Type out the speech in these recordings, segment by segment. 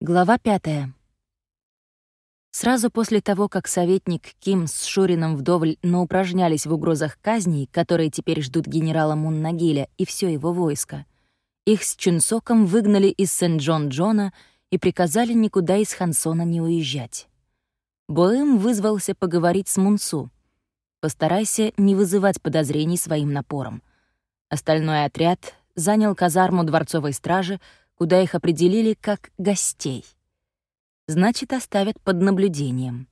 Глава пятая. Сразу после того, как советник Ким с Шурином вдоволь наупражнялись в угрозах казней, которые теперь ждут генерала Муннагиля и все его войско, их с Чунсоком выгнали из Сент-Джон-Джона и приказали никуда из Хансона не уезжать. Боэм вызвался поговорить с Мунсу. Постарайся не вызывать подозрений своим напором. Остальной отряд занял казарму дворцовой стражи, куда их определили как гостей. Значит, оставят под наблюдением.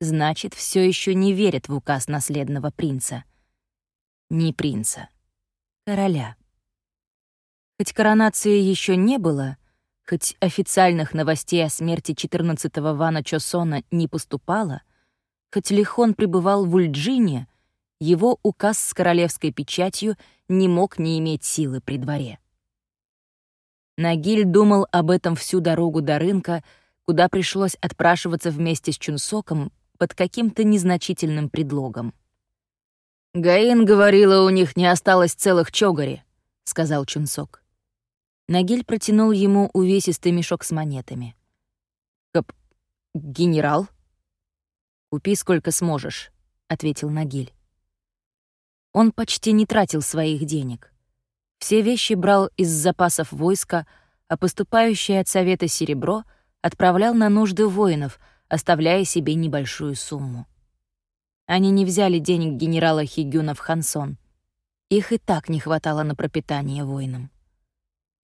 Значит, все еще не верят в указ наследного принца. Не принца. Короля. Хоть коронации еще не было, хоть официальных новостей о смерти 14-го Вана Чосона не поступало, хоть Лихон пребывал в Ульджине, его указ с королевской печатью не мог не иметь силы при дворе. Нагиль думал об этом всю дорогу до рынка, куда пришлось отпрашиваться вместе с Чунсоком под каким-то незначительным предлогом. «Гаин говорила, у них не осталось целых чогари», — сказал Чунсок. Нагиль протянул ему увесистый мешок с монетами. «Кап... генерал?» «Купи сколько сможешь», — ответил Нагиль. Он почти не тратил своих денег. Все вещи брал из запасов войска, а поступающее от совета серебро отправлял на нужды воинов, оставляя себе небольшую сумму. Они не взяли денег генерала Хигюна в Хансон. Их и так не хватало на пропитание воинам.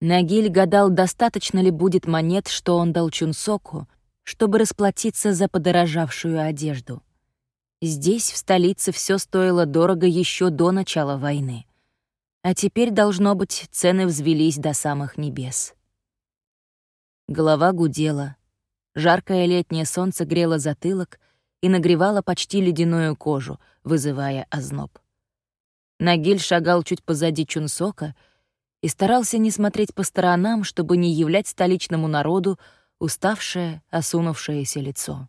Нагиль гадал, достаточно ли будет монет, что он дал Чунсоку, чтобы расплатиться за подорожавшую одежду. Здесь, в столице, все стоило дорого еще до начала войны. А теперь, должно быть, цены взвелись до самых небес. Голова гудела. Жаркое летнее солнце грело затылок и нагревало почти ледяную кожу, вызывая озноб. Нагиль шагал чуть позади Чунсока и старался не смотреть по сторонам, чтобы не являть столичному народу уставшее, осунувшееся лицо.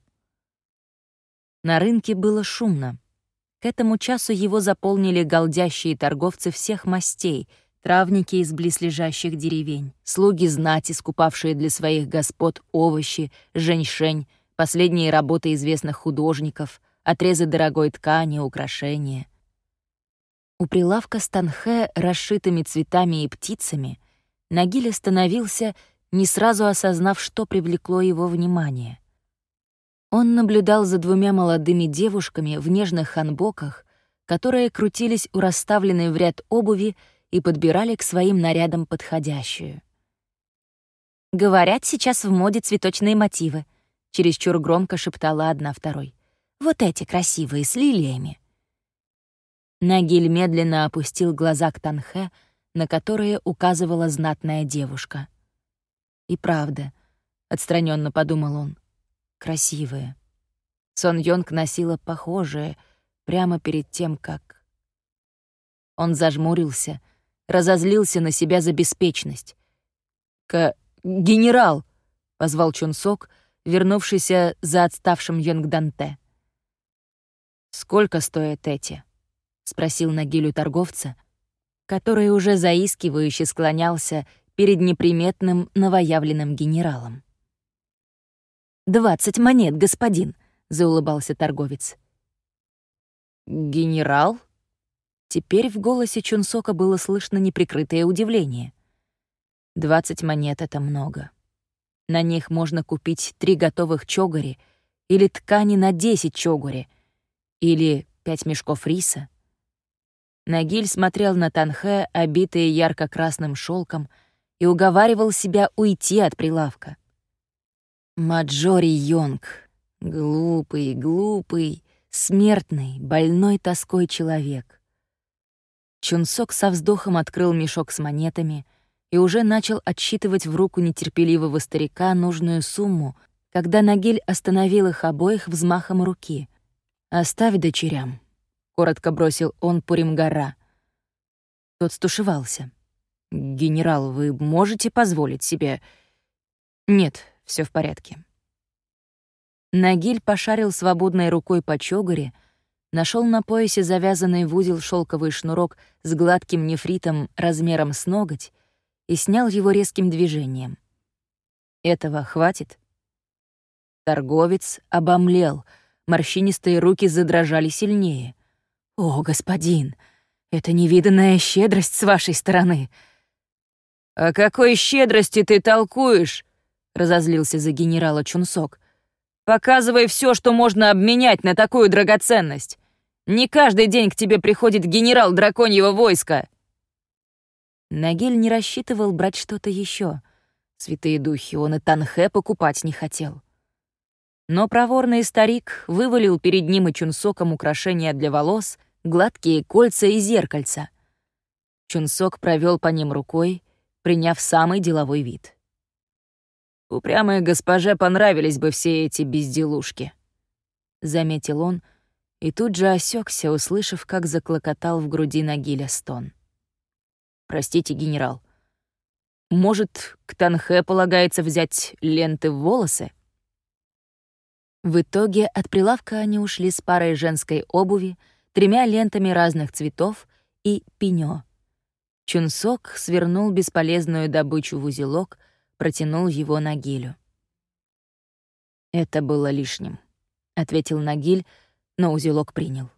На рынке было шумно. К этому часу его заполнили голдящие торговцы всех мастей, травники из близлежащих деревень, слуги знати, скупавшие для своих господ овощи, женьшень, последние работы известных художников, отрезы дорогой ткани, украшения. У прилавка с танхе, расшитыми цветами и птицами, Нагиль остановился, не сразу осознав, что привлекло его внимание — он наблюдал за двумя молодыми девушками в нежных ханбоках, которые крутились у расставленной в ряд обуви и подбирали к своим нарядам подходящую. «Говорят, сейчас в моде цветочные мотивы», — чересчур громко шептала одна второй. «Вот эти красивые, с лилиями». Нагиль медленно опустил глаза к Танхе, на которые указывала знатная девушка. «И правда», — отстраненно подумал он, — красивые. Сон Йонг носила похожее прямо перед тем, как... Он зажмурился, разозлился на себя за беспечность. «К... генерал!» — позвал Чун Сок, вернувшийся за отставшим Йонг Данте. «Сколько стоят эти?» — спросил Нагилю торговца, который уже заискивающе склонялся перед неприметным новоявленным генералом. «Двадцать монет, господин», — заулыбался торговец. «Генерал?» Теперь в голосе Чунсока было слышно неприкрытое удивление. «Двадцать монет — это много. На них можно купить три готовых чогари или ткани на десять чогари, или пять мешков риса». Нагиль смотрел на Танхэ, обитые ярко-красным шелком, и уговаривал себя уйти от прилавка. Маджори Йонг. Глупый, глупый, смертный, больной тоской человек. Чунсок со вздохом открыл мешок с монетами и уже начал отсчитывать в руку нетерпеливого старика нужную сумму, когда Нагиль остановил их обоих взмахом руки. «Оставь дочерям», — коротко бросил он Пуримгара. Тот стушевался. «Генерал, вы можете позволить себе...» «Нет, все в порядке. Нагиль пошарил свободной рукой по чогаре, нашел на поясе завязанный в узел шелковый шнурок с гладким нефритом размером с ноготь и снял его резким движением. Этого хватит?» Торговец обомлел, морщинистые руки задрожали сильнее. «О, господин, это невиданная щедрость с вашей стороны!» «О какой щедрости ты толкуешь?» — разозлился за генерала Чунсок. «Показывай все, что можно обменять на такую драгоценность. Не каждый день к тебе приходит генерал драконьего войска». Нагиль не рассчитывал брать что-то еще. Святые духи, он и Танхэ покупать не хотел. Но проворный старик вывалил перед ним и Чунсоком украшения для волос, гладкие кольца и зеркальца. Чунсок провел по ним рукой, приняв самый деловой вид. «Упрямой госпоже понравились бы все эти безделушки», — заметил он, и тут же осекся, услышав, как заклокотал в груди Нагиля стон. «Простите, генерал, может, к Танхэ полагается взять ленты в волосы?» В итоге от прилавка они ушли с парой женской обуви, тремя лентами разных цветов и пенё. Чунсок свернул бесполезную добычу в узелок, протянул его Нагилю. «Это было лишним», — ответил Нагиль, но узелок принял.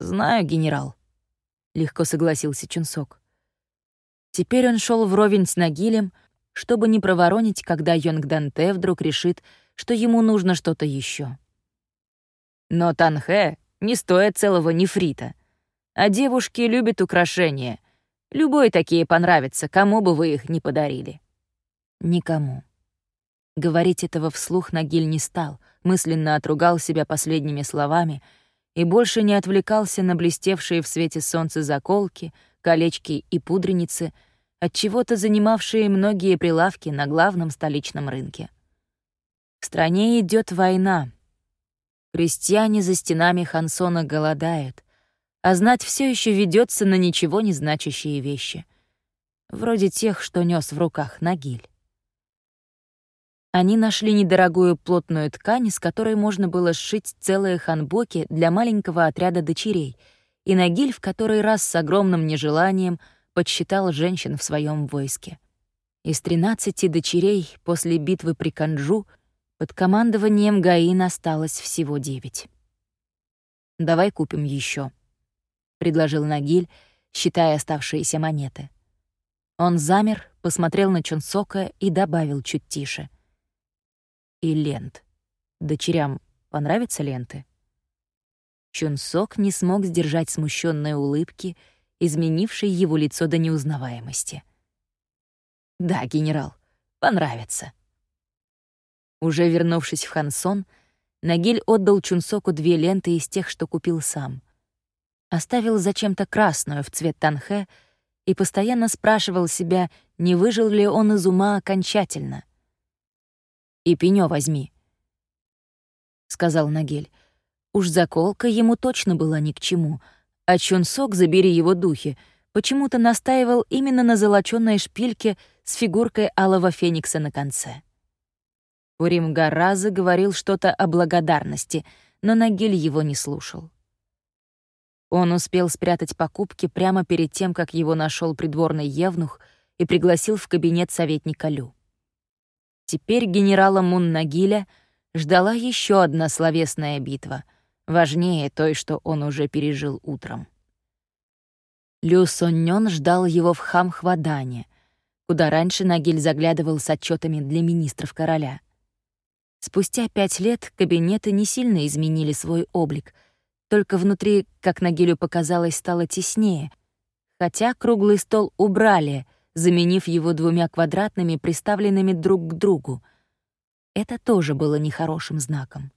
«Знаю, генерал», — легко согласился Чунсок. Теперь он шел вровень с Нагилем, чтобы не проворонить, когда Йонг Данте вдруг решит, что ему нужно что-то еще. Но Танхэ не стоит целого нефрита. А девушки любят украшения. Любой такие понравятся, кому бы вы их ни подарили. Никому. Говорить этого вслух Нагиль не стал, мысленно отругал себя последними словами и больше не отвлекался на блестевшие в свете солнца заколки, колечки и пудреницы, от чего то занимавшие многие прилавки на главном столичном рынке. В стране идет война. Крестьяне за стенами Хансона голодают, а знать все еще ведется на ничего не значащие вещи, вроде тех, что нес в руках Нагиль. Они нашли недорогую плотную ткань, из которой можно было сшить целые ханбоки для маленького отряда дочерей, и Нагиль в который раз с огромным нежеланием подсчитал женщин в своем войске. Из тринадцати дочерей после битвы при Канджу — под командованием Гаин осталось всего девять. «Давай купим еще, предложил Нагиль, считая оставшиеся монеты. Он замер, посмотрел на Чунсока и добавил чуть тише. «И лент. Дочерям понравятся ленты?» Чунсок не смог сдержать смущенной улыбки, изменившей его лицо до неузнаваемости. «Да, генерал, понравится», уже вернувшись в Хансон, Нагиль отдал Чунсоку две ленты из тех, что купил сам. Оставил зачем-то красную в цвет танхэ и постоянно спрашивал себя, не выжил ли он из ума окончательно. «И пенё возьми», — сказал Нагель. Уж заколка ему точно была ни к чему, а Чунсок, забери его духи, почему-то настаивал именно на золочёной шпильке с фигуркой алого феникса на конце. Урим Гараза говорил что-то о благодарности, но Нагиль его не слушал. Он успел спрятать покупки прямо перед тем, как его нашел придворный евнух и пригласил в кабинет советника Лю. Теперь генерала Мун-Нагиля ждала еще одна словесная битва, важнее той, что он уже пережил утром. Лю Соннён ждал его в Хамхвадане, куда раньше Нагиль заглядывал с отчетами для министров короля. Спустя пять лет кабинеты не сильно изменили свой облик, только внутри, как Нагилю показалось, стало теснее, хотя круглый стол убрали, заменив его двумя квадратными, приставленными друг к другу. Это тоже было нехорошим знаком.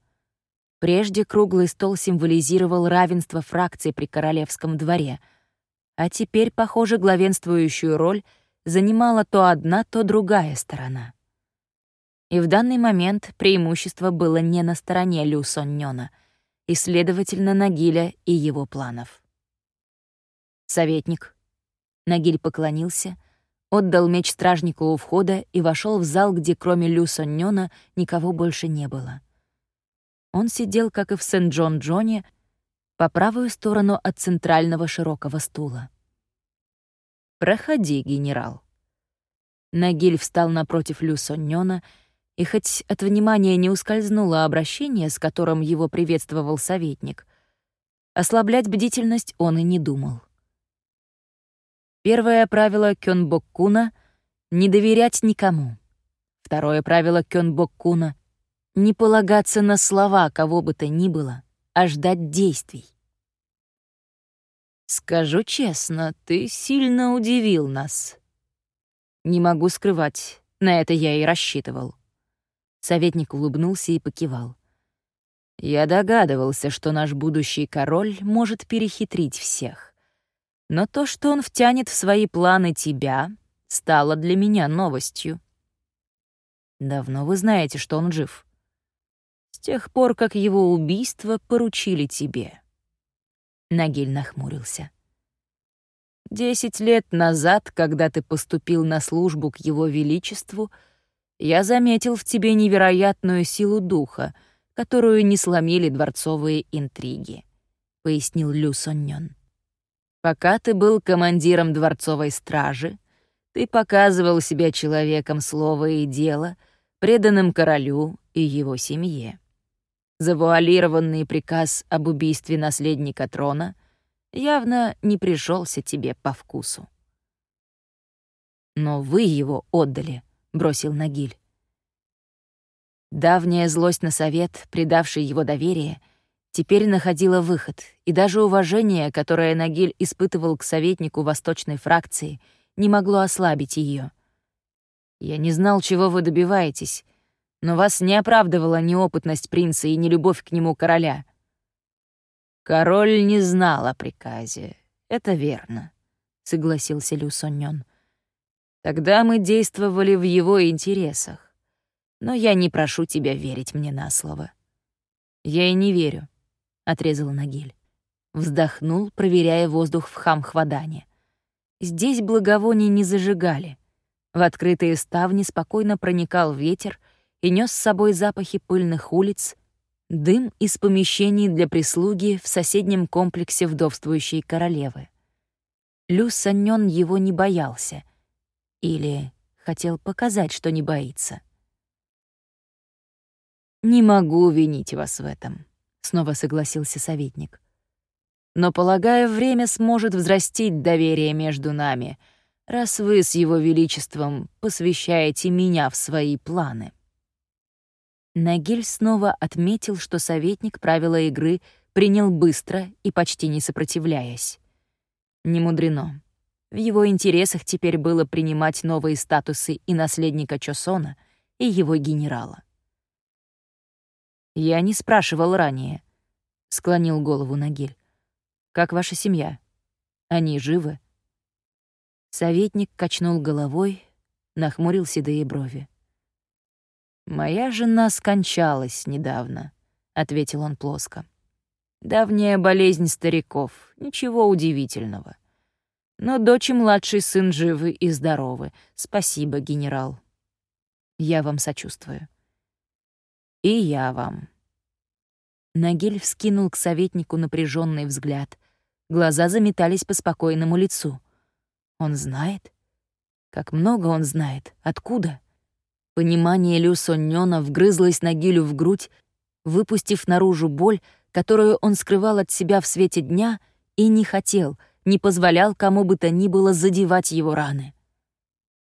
Прежде круглый стол символизировал равенство фракций при королевском дворе, а теперь, похоже, главенствующую роль занимала то одна, то другая сторона. И в данный момент преимущество было не на стороне Лю Соннёна, и, следовательно, Нагиля и его планов. «Советник». Нагиль поклонился, отдал меч стражнику у входа и вошел в зал, где кроме Лю Соннёна никого больше не было. Он сидел, как и в Сент-Джон-Джоне, по правую сторону от центрального широкого стула. «Проходи, генерал». Нагиль встал напротив Лю Соннёна, и хоть от внимания не ускользнуло обращение, с которым его приветствовал советник, ослаблять бдительность он и не думал. Первое правило Кёнбоккуна — не доверять никому. Второе правило Кёнбоккуна — не полагаться на слова кого бы то ни было, а ждать действий. «Скажу честно, ты сильно удивил нас». «Не могу скрывать, на это я и рассчитывал». Советник улыбнулся и покивал. «Я догадывался, что наш будущий король может перехитрить всех. Но то, что он втянет в свои планы тебя, стало для меня новостью. Давно вы знаете, что он жив. С тех пор, как его убийство поручили тебе. Нагиль нахмурился. Десять лет назад, когда ты поступил на службу к его величеству, я заметил в тебе невероятную силу духа, которую не сломили дворцовые интриги, — пояснил Лю Соннён. Пока ты был командиром дворцовой стражи, ты показывал себя человеком слова и дела, преданным королю и его семье. Завуалированный приказ об убийстве наследника трона явно не пришелся тебе по вкусу. «Но вы его отдали», — бросил Нагиль. Давняя злость на совет, предавший его доверие — теперь находила выход, и даже уважение, которое Нагиль испытывал к советнику восточной фракции, не могло ослабить ее. «Я не знал, чего вы добиваетесь, но вас не оправдывала неопытность принца и нелюбовь к нему короля». «Король не знал о приказе, это верно», — согласился Лю. «Тогда мы действовали в его интересах, но я не прошу тебя верить мне на слово». «Я и не верю», отрезал Нагиль. Вздохнул, проверяя воздух в Хамхвадане. Здесь благовоний не зажигали. В открытые ставни спокойно проникал ветер и нес с собой запахи пыльных улиц, дым из помещений для прислуги в соседнем комплексе вдовствующей королевы. Лю Саннён его не боялся. Или хотел показать, что не боится. «Не могу винить вас в этом», снова согласился советник. Но, полагаю, время сможет взрастить доверие между нами, раз вы с его величеством посвящаете меня в свои планы. Нагиль снова отметил, что советник правила игры принял быстро и почти не сопротивляясь. Не мудрено. В его интересах теперь было принимать новые статусы и наследника Чосона, и его генерала. «Я не спрашивал ранее», — склонил голову Нагиль. «Как ваша семья? Они живы?» Советник качнул головой, нахмурил седые брови. «Моя жена скончалась недавно», — ответил он плоско. «Давняя болезнь стариков, ничего удивительного. Но дочь и младший сын живы и здоровы. Спасибо, генерал. Я вам сочувствую». «И я вам». Нагель вскинул к советнику напряженный взгляд. Глаза заметались по спокойному лицу. «Он знает? Как много он знает? Откуда?» Понимание Лю Соннёна вгрызлось Нагилю в грудь, выпустив наружу боль, которую он скрывал от себя в свете дня и не хотел, не позволял кому бы то ни было задевать его раны.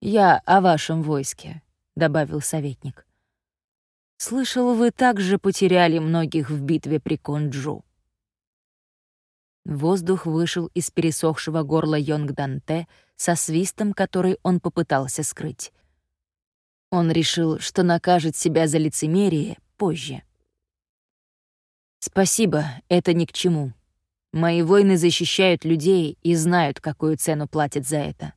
«Я о вашем войске», — добавил советник. Слышал, вы также потеряли многих в битве при Конджу. Воздух вышел из пересохшего горла Йонг-Данте со свистом, который он попытался скрыть. Он решил, что накажет себя за лицемерие позже. «Спасибо, это ни к чему. Мои воины защищают людей и знают, какую цену платят за это».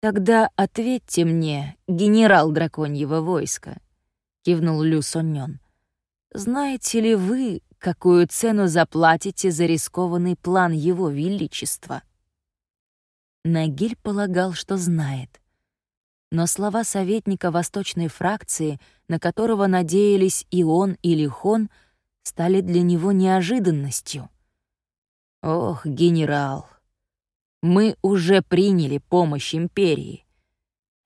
«Тогда ответьте мне, генерал драконьего войска, кивнул Лю Соннён. Знаете ли вы, какую цену заплатите за рискованный план его величества? Нагиль полагал, что знает. Но слова советника восточной фракции, на которого надеялись и он, и Лихон, стали для него неожиданностью. «Ох, генерал, мы уже приняли помощь империи.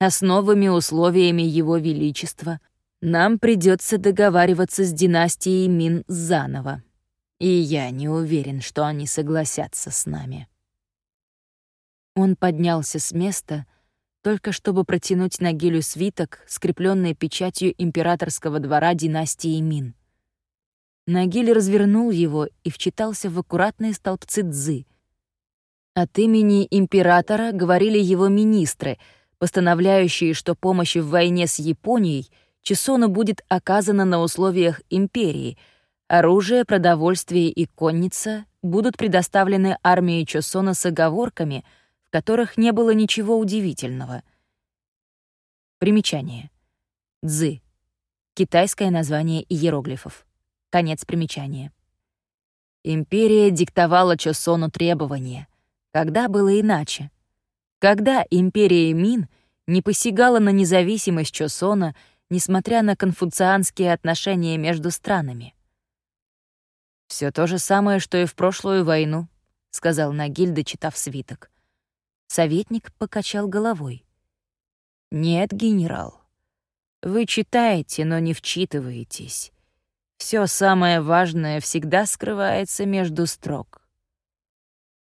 с новыми условиями Его Величества нам придется договариваться с династией Мин заново. И я не уверен, что они согласятся с нами. Он поднялся с места, только чтобы протянуть на Гилю свиток, скрепленный печатью императорского двора династии Мин. Нагиль развернул его и вчитался в аккуратные столбцы дзы. От имени императора говорили его министры, постановляющие, что помощь в войне с Японией Чесону будет оказана на условиях империи — Оружие, продовольствие и конница будут предоставлены армии Чосона с оговорками, в которых не было ничего удивительного. Примечание. Цзы. Китайское название иероглифов. Конец примечания. Империя диктовала Чосону требования. Когда было иначе? Когда империя Мин не посягала на независимость Чосона, несмотря на конфуцианские отношения между странами? Все то же самое, что и в прошлую войну», — сказал Нагиль, дочитав свиток. Советник покачал головой. «Нет, генерал. Вы читаете, но не вчитываетесь. Все самое важное всегда скрывается между строк».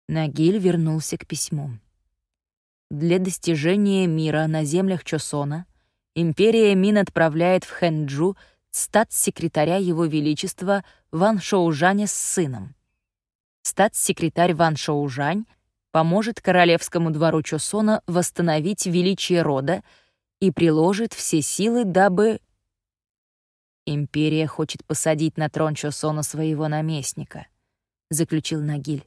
Нагиль вернулся к письму. Для достижения мира на землях Чосона империя Мин отправляет в Хэнджу — статс-секретаря Его Величества Ван Шоужаня с сыном. Статс-секретарь Ван Шоужань поможет королевскому двору Чосона восстановить величие рода и приложит все силы, дабы... «Империя хочет посадить на трон Чосона своего наместника», — заключил Нагиль.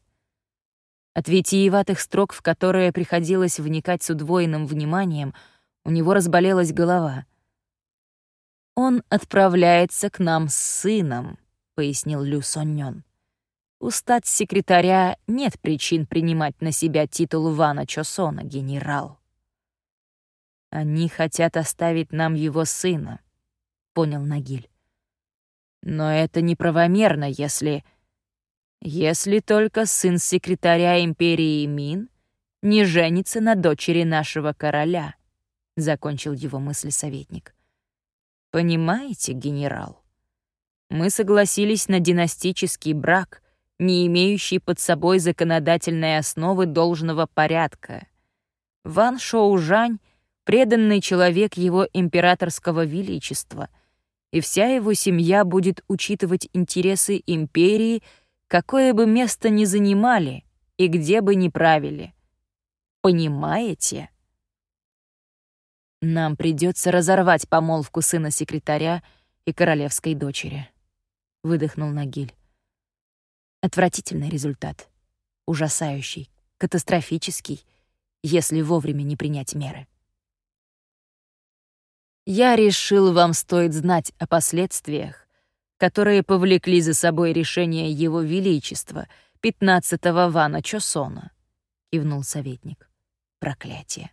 От витиеватых строк, в которые приходилось вникать с удвоенным вниманием, у него разболелась голова — «Он отправляется к нам с сыном», — пояснил Лю Соннён. «У статс-секретаря нет причин принимать на себя титул Вана Чосона, генерал». «Они хотят оставить нам его сына», — понял Нагиль. «Но это неправомерно, если...» «Если только сын секретаря империи Мин не женится на дочери нашего короля», — закончил его мысль советник. Понимаете, генерал? Мы согласились на династический брак, не имеющий под собой законодательной основы должного порядка. Ван Шоужань — преданный человек его императорского величества, и вся его семья будет учитывать интересы империи, какое бы место ни занимали и где бы ни правили. Понимаете? Нам придется разорвать помолвку сына секретаря и королевской дочери», — выдохнул Нагиль. Отвратительный результат. Ужасающий, катастрофический, если вовремя не принять меры. Я решил, вам стоит знать о последствиях, которые повлекли за собой решение Его Величества, пятнадцатого Вана Чосона, — кивнул советник. Проклятие.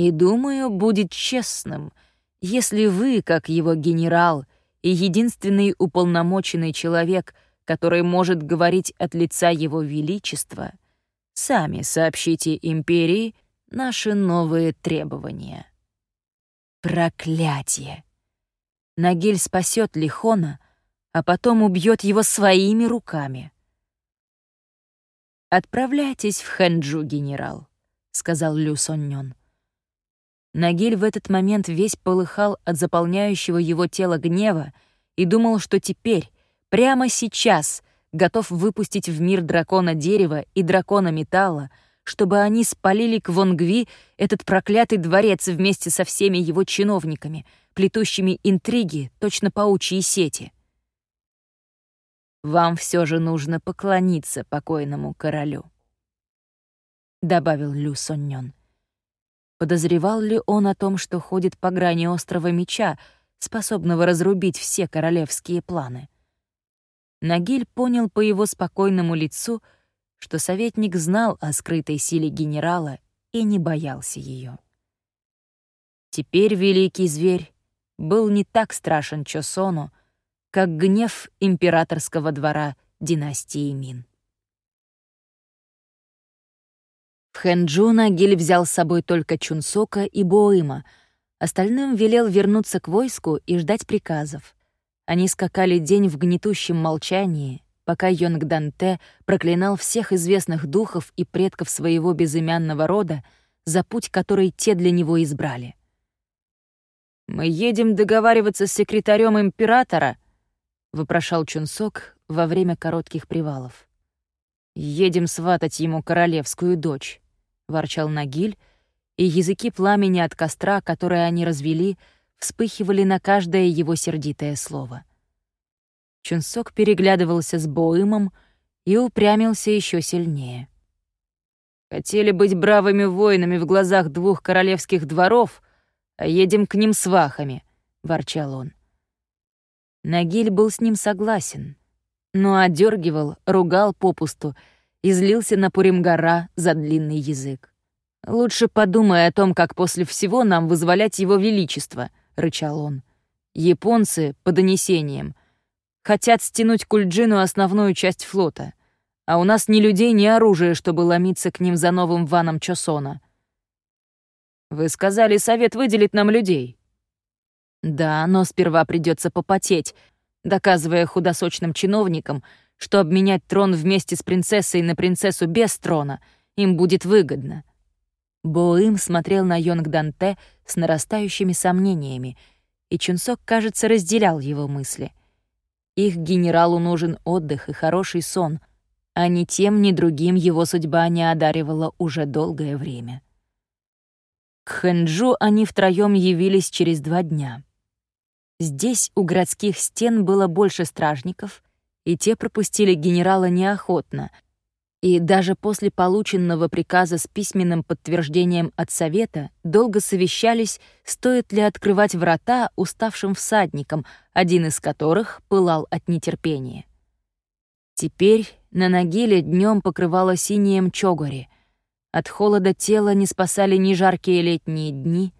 И думаю, будет честным, если вы, как его генерал и единственный уполномоченный человек, который может говорить от лица его величества, сами сообщите империи наши новые требования. Проклятие! Нагиль спасет Лихона, а потом убьет его своими руками. «Отправляйтесь в Хэнджу, генерал», — сказал Лю Соннён. Нагиль в этот момент весь полыхал от заполняющего его тело гнева и думал, что теперь, прямо сейчас, готов выпустить в мир дракона дерева и дракона металла, чтобы они спалили к Вонгви этот проклятый дворец вместе со всеми его чиновниками, плетущими интриги, точно паучьи сети. «Вам все же нужно поклониться покойному королю», — добавил Лю Соннён. Подозревал ли он о том, что ходит по грани острого меча, способного разрубить все королевские планы? Нагиль понял по его спокойному лицу, что советник знал о скрытой силе генерала и не боялся ее. Теперь великий зверь был не так страшен Чосону, как гнев императорского двора династии Мин. В Хэнджу Нагиль взял с собой только Чунсока и Боыма, остальным велел вернуться к войску и ждать приказов. Они скакали день в гнетущем молчании, пока Йонг Данте проклинал всех известных духов и предков своего безымянного рода за путь, который те для него избрали. «Мы едем договариваться с секретарем императора», — вопрошал Чунсок во время коротких привалов. «Едем сватать ему королевскую дочь», — ворчал Нагиль, и языки пламени от костра, которые они развели, вспыхивали на каждое его сердитое слово. Чунсок переглядывался с Боимом и упрямился еще сильнее. «Хотели быть бравыми воинами в глазах двух королевских дворов, а едем к ним свахами», — ворчал он. Нагиль был с ним согласен, но одергивал, ругал попусту и злился на Пуримгара за длинный язык. «Лучше подумай о том, как после всего нам вызволять его величество», — рычал он. «Японцы, по донесениям, Хотят стянуть Кульджину основную часть флота. А у нас ни людей, ни оружия, чтобы ломиться к ним за новым ваном Чосона. Вы сказали, совет выделит нам людей. Да, но сперва придется попотеть, доказывая худосочным чиновникам, что обменять трон вместе с принцессой на принцессу без трона им будет выгодно. Боим смотрел на Йонг Данте с нарастающими сомнениями, и Чунсок, кажется, разделял его мысли — их генералу нужен отдых и хороший сон, а ни тем, ни другим его судьба не одаривала уже долгое время. К Хэнджу они втроём явились через два дня. Здесь у городских стен было больше стражников, и те пропустили генерала неохотно — и даже после полученного приказа с письменным подтверждением от Совета долго совещались, стоит ли открывать врата уставшим всадникам, один из которых пылал от нетерпения. Теперь на Нагиле днем покрывало синим чогори. От холода тела не спасали ни жаркие летние дни,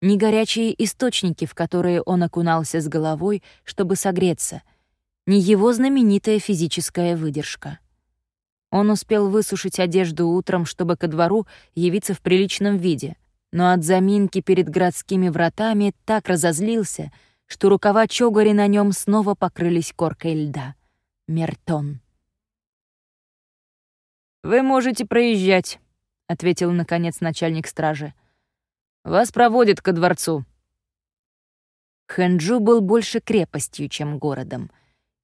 ни горячие источники, в которые он окунался с головой, чтобы согреться, ни его знаменитая физическая выдержка. Он успел высушить одежду утром, чтобы ко двору явиться в приличном виде, но от заминки перед городскими вратами так разозлился, что рукава чогари на нем снова покрылись коркой льда. Мертон. «Вы можете проезжать», — ответил, наконец, начальник стражи. «Вас проводят ко дворцу». Хэнджу был больше крепостью, чем городом —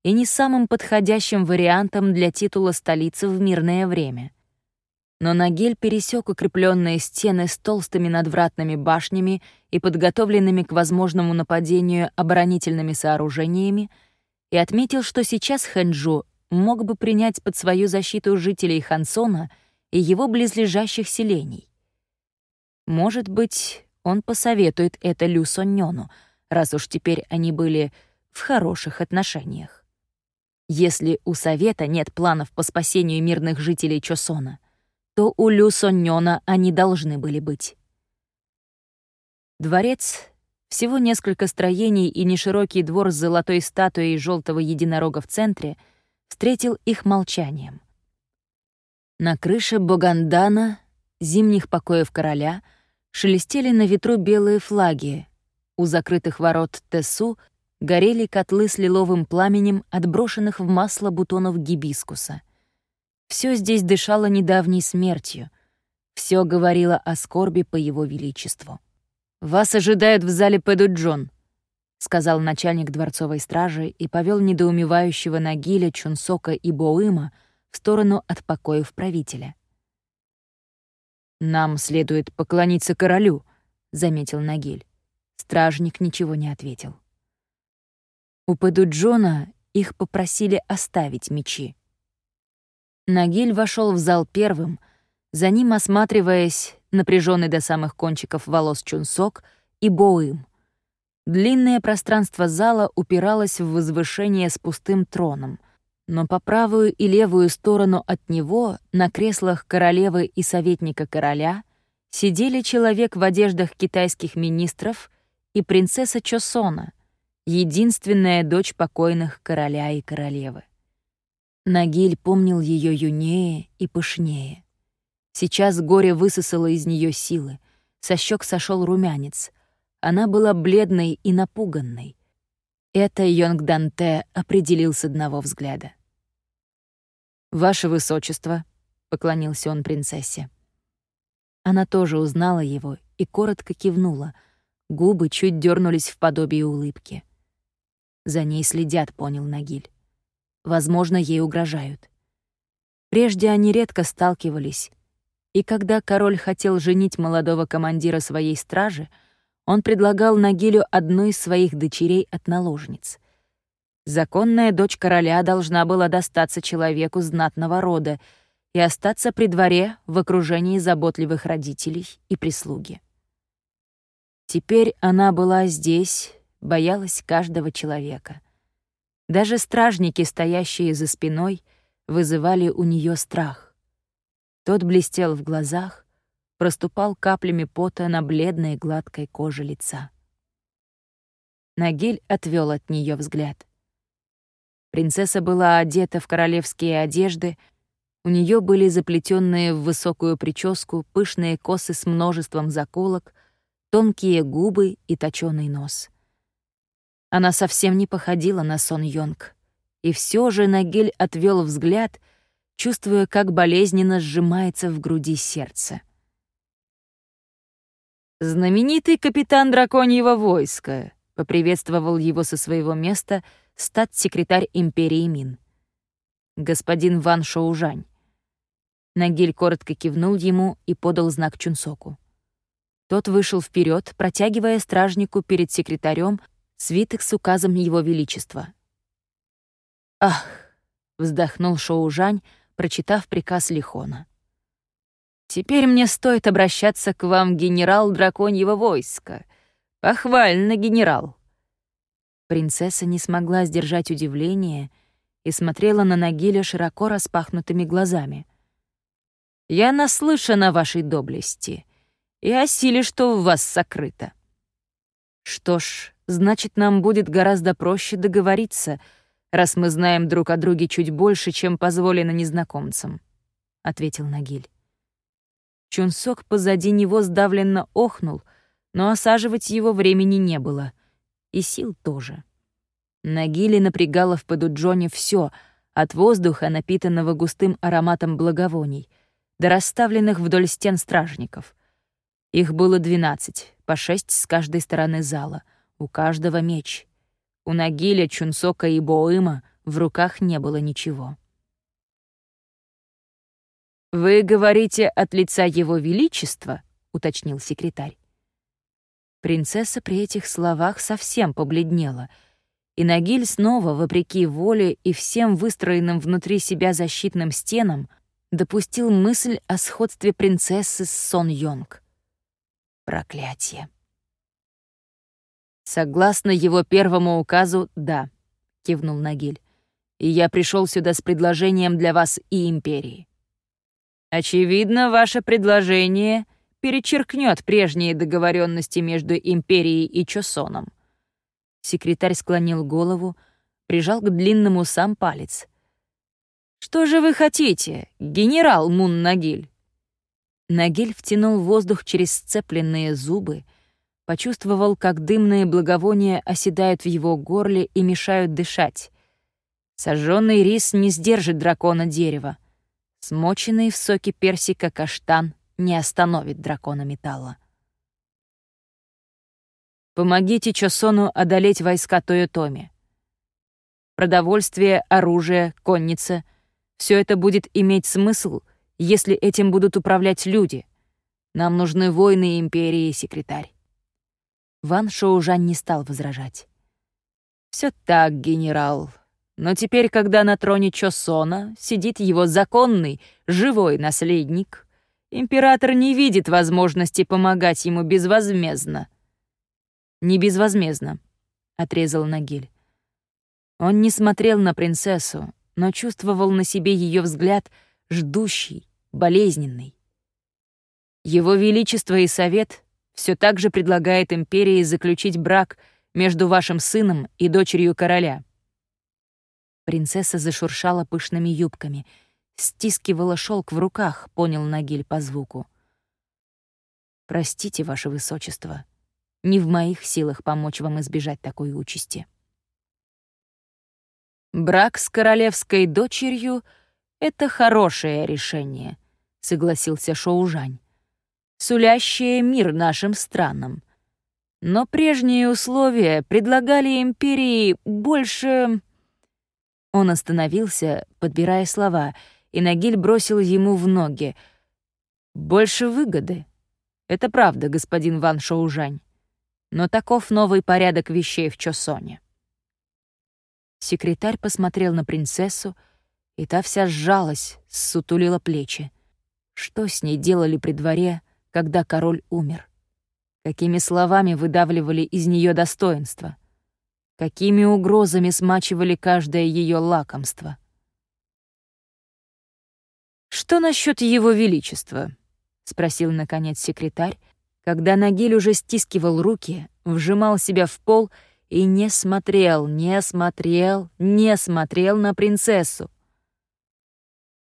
и не самым подходящим вариантом для титула столицы в мирное время. Но Нагель пересек укрепленные стены с толстыми надвратными башнями и подготовленными к возможному нападению оборонительными сооружениями и отметил, что сейчас Хэнджу мог бы принять под свою защиту жителей Хансона и его близлежащих селений. Может быть, он посоветует это Лю Соннёну, раз уж теперь они были в хороших отношениях. Если у Совета нет планов по спасению мирных жителей Чосона, то у Лю Соннёна они должны были быть. Дворец, всего несколько строений и неширокий двор с золотой статуей желтого единорога в центре, встретил их молчанием. На крыше Богандана, зимних покоев короля, шелестели на ветру белые флаги. У закрытых ворот Тесу горели котлы с лиловым пламенем, отброшенных в масло бутонов гибискуса. Все здесь дышало недавней смертью. Все говорило о скорби по его величеству. «Вас ожидают в зале Пэдуджон», — сказал начальник дворцовой стражи и повел недоумевающего Нагиля, Чунсока и Боыма в сторону от покоев правителя. «Нам следует поклониться королю», — заметил Нагиль. Стражник ничего не ответил. У Пэдуджона их попросили оставить мечи. Нагиль вошел в зал первым, за ним осматриваясь, напряженный до самых кончиков волос Чунсок и Боым. Длинное пространство зала упиралось в возвышение с пустым троном, но по правую и левую сторону от него, на креслах королевы и советника короля, сидели человек в одеждах китайских министров и принцесса Чосона, единственная дочь покойных короля и королевы. Нагиль помнил ее юнее и пышнее. Сейчас горе высосало из нее силы. Со щек сошел румянец. Она была бледной и напуганной. Это Йонг Данте определил с одного взгляда. «Ваше Высочество», — поклонился он принцессе. Она тоже узнала его и коротко кивнула. Губы чуть дернулись в подобие улыбки. За ней следят, понял Нагиль. Возможно, ей угрожают. Прежде они редко сталкивались, и когда король хотел женить молодого командира своей стражи, он предлагал Нагилю одну из своих дочерей от наложниц. Законная дочь короля должна была достаться человеку знатного рода и остаться при дворе в окружении заботливых родителей и прислуги. Теперь она была здесь, боялась каждого человека. Даже стражники, стоящие за спиной, вызывали у нее страх. Тот блестел в глазах, проступал каплями пота на бледной гладкой коже лица. Нагиль отвел от нее взгляд. Принцесса была одета в королевские одежды, у нее были заплетенные в высокую прическу пышные косы с множеством заколок, тонкие губы и точёный нос. Она совсем не походила на Сон Йонг. И все же Нагель отвел взгляд, чувствуя, как болезненно сжимается в груди сердце. «Знаменитый капитан драконьего войска», — поприветствовал его со своего места статс-секретарь империи Мин. «Господин Ван Шоужань». Нагиль коротко кивнул ему и подал знак Чунсоку. Тот вышел вперед, протягивая стражнику перед секретарем свиток с указом Его Величества. «Ах!» — вздохнул Шоужань, прочитав приказ Лихона. «Теперь мне стоит обращаться к вам, генерал драконьего войска. Похвально, генерал!» Принцесса не смогла сдержать удивление и смотрела на Нагиля широко распахнутыми глазами. «Я наслышана вашей доблести и о силе, что в вас сокрыто. Что ж, значит, нам будет гораздо проще договориться, раз мы знаем друг о друге чуть больше, чем позволено незнакомцам», — ответил Нагиль. Чунсок позади него сдавленно охнул, но осаживать его времени не было. И сил тоже. Нагиле напрягало в Падуджоне все, от воздуха, напитанного густым ароматом благовоний, до расставленных вдоль стен стражников. Их было двенадцать, по шесть с каждой стороны зала — у каждого меч. У Нагиля, Чунсока и Боыма в руках не было ничего. «Вы говорите от лица Его Величества?» — уточнил секретарь. Принцесса при этих словах совсем побледнела, и Нагиль снова, вопреки воле и всем выстроенным внутри себя защитным стенам, допустил мысль о сходстве принцессы с Сон Йонг. Проклятие. «Согласно его первому указу, да», — кивнул Нагиль. «И я пришел сюда с предложением для вас и Империи». «Очевидно, ваше предложение перечеркнет прежние договоренности между Империей и Чосоном». Секретарь склонил голову, прижал к длинному сам палец. «Что же вы хотите, генерал Мун Нагиль?» Нагиль втянул воздух через сцепленные зубы, почувствовал, как дымные благовония оседают в его горле и мешают дышать. Сожженный рис не сдержит дракона дерева. Смоченный в соке персика каштан не остановит дракона металла. Помогите Чосону одолеть войска Тойотоми. Продовольствие, оружие, конница — все это будет иметь смысл, если этим будут управлять люди. Нам нужны воины Империи, секретарь. Ван Шоужан не стал возражать. Все так, генерал. Но теперь, когда на троне Чосона сидит его законный, живой наследник, император не видит возможности помогать ему безвозмездно. «Не безвозмездно», — отрезал Нагиль. Он не смотрел на принцессу, но чувствовал на себе ее взгляд ждущий, болезненный. Его Величество и Совет все так же предлагает империи заключить брак между вашим сыном и дочерью короля». Принцесса зашуршала пышными юбками. стискивала шелк в руках, понял Нагиль по звуку. «Простите, ваше высочество, не в моих силах помочь вам избежать такой участи». «Брак с королевской дочерью — это хорошее решение», — согласился Шоужань, «сулящее мир нашим странам. Но прежние условия предлагали империи больше...» Он остановился, подбирая слова, и Нагиль бросил ему в ноги. «Больше выгоды. Это правда, господин Ван Шоужань. Но таков новый порядок вещей в Чосоне». Секретарь посмотрел на принцессу, и та вся сжалась, сутулила плечи. Что с ней делали при дворе, когда король умер? Какими словами выдавливали из нее достоинство? Какими угрозами смачивали каждое ее лакомство? «Что насчет его величества?» — спросил, наконец, секретарь, когда Нагиль уже стискивал руки, вжимал себя в пол и не смотрел, не смотрел, не смотрел на принцессу.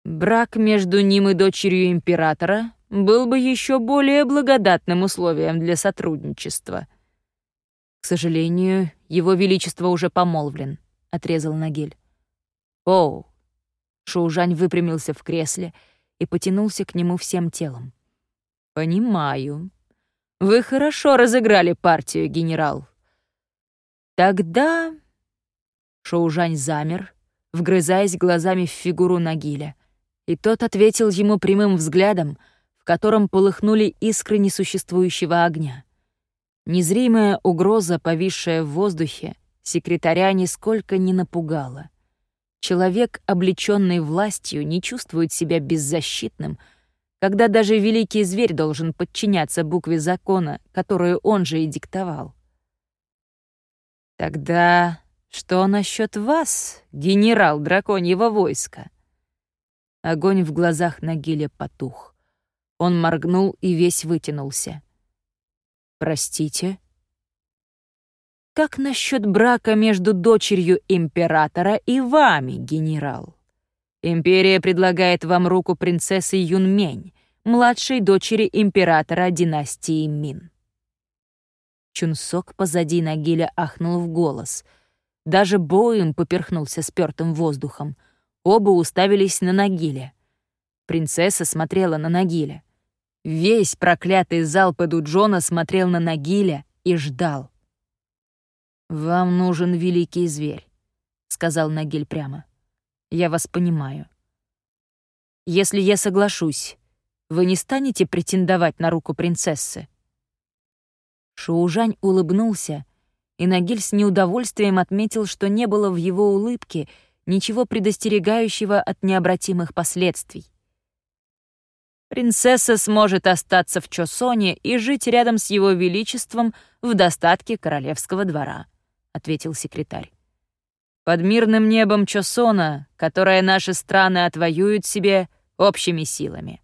Брак между ним и дочерью императора был бы еще более благодатным условием для сотрудничества. К сожалению, его величество уже помолвлен, отрезал Нагиль. Оу. Шоужань выпрямился в кресле и потянулся к нему всем телом. Понимаю. Вы хорошо разыграли партию, генерал. Тогда... Шоужань замер, вгрызаясь глазами в фигуру Нагиля, и тот ответил ему прямым взглядом, в котором полыхнули искры несуществующего огня. Незримая угроза, повисшая в воздухе, секретаря нисколько не напугала. Человек, облеченный властью, не чувствует себя беззащитным, когда даже великий зверь должен подчиняться букве закона, которую он же и диктовал. Тогда что насчет вас, генерал драконьего войска? Огонь в глазах Нагиля потух. Он моргнул и весь вытянулся. Простите? Как насчет брака между дочерью императора и вами, генерал? Империя предлагает вам руку принцессы Юнмень, младшей дочери императора династии Мин. Чунсок позади Нагиля ахнул в голос. Даже Боем поперхнулся спёртым воздухом. Оба уставились на Нагиля. Принцесса смотрела на Нагиля. Весь проклятый зал Падуджона смотрел на Нагиля и ждал. «Вам нужен великий зверь», — сказал Нагиль прямо. «Я вас понимаю. Если я соглашусь, вы не станете претендовать на руку принцессы?» Шоужань улыбнулся, и Нагиль с неудовольствием отметил, что не было в его улыбке ничего предостерегающего от необратимых последствий. Принцесса сможет остаться в Чосоне и жить рядом с его величеством в достатке королевского двора, ответил секретарь. Под мирным небом Чосона, которое наши страны отвоюют себе общими силами.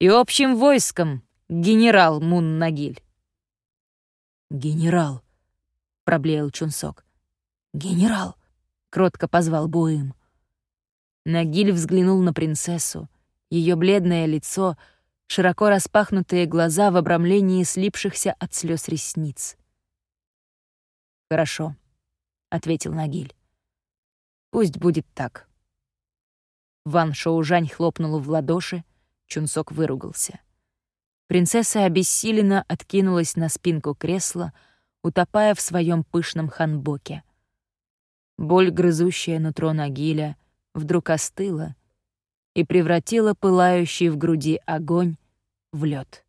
И общим войском, генерал Мун Нагиль. «Генерал», — проблеял Чунсок. «Генерал», — кротко позвал Буим. Нагиль взглянул на принцессу. Ее бледное лицо, широко распахнутые глаза в обрамлении слипшихся от слез ресниц. «Хорошо», — ответил Нагиль. «Пусть будет так». Ван Шоужань хлопнула в ладоши, Чунсок выругался. Принцесса обессиленно откинулась на спинку кресла, утопая в своем пышном ханбоке. Боль, грызущая нутро Нагиля, вдруг остыла и превратила пылающий в груди огонь в лед.